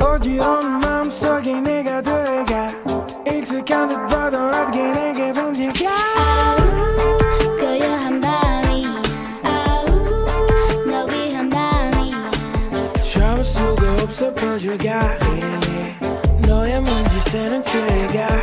어지러운 마음속에 내가 들어가 익숙한 듯 버더럽게 내게 번지가 conjugar. Yeah, yeah. Noe mângi se ne.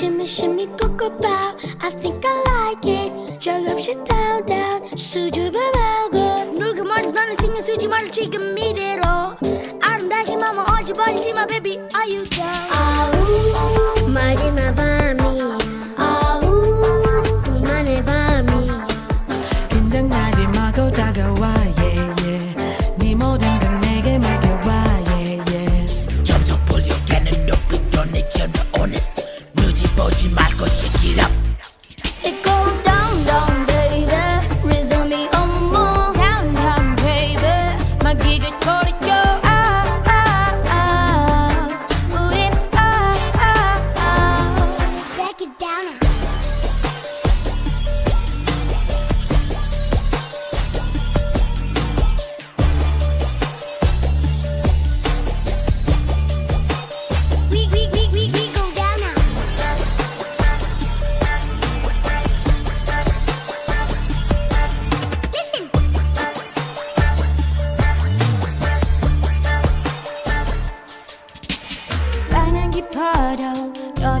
Shimmy, shimmy, cocoa bow. I think I like it. Drag up shit down, down. 수줍어 말고. 누가 말도 나는 신경 쓰지 말라 지금 이대로. 아름다기만 어지버리지 마, baby. Are you down? 깊어도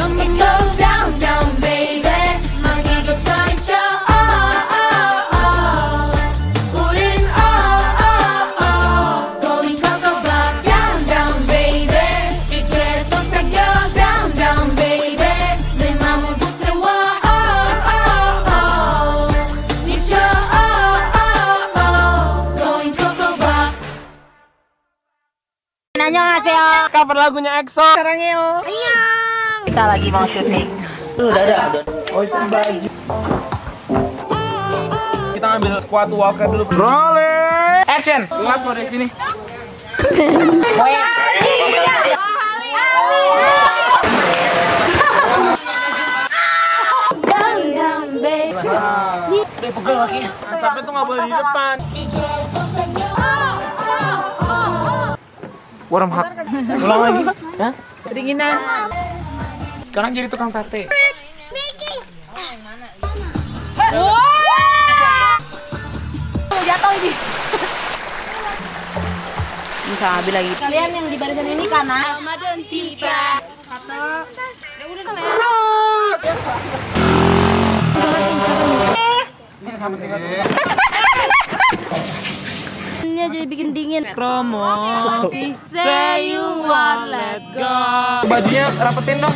Cover lagunya EXO. Sarangeo Kita lagi mau syuting Lu udah ada Oh itu baju. Kita ngambil squad walker dulu. Rolling. Action Lihat dari sini. Udah pegel kaki. Asapnya tuh nggak boleh di depan. Warm hug. Ulang lagi. Hah? Kedinginan. Sekarang jadi tukang sate. jatuh ini Bisa ambil lagi. Kalian yang di barisan ini kanan Ramadan tiba. Ini jadi bikin dingin Promosi. say you want let go Bajunya rapetin dong.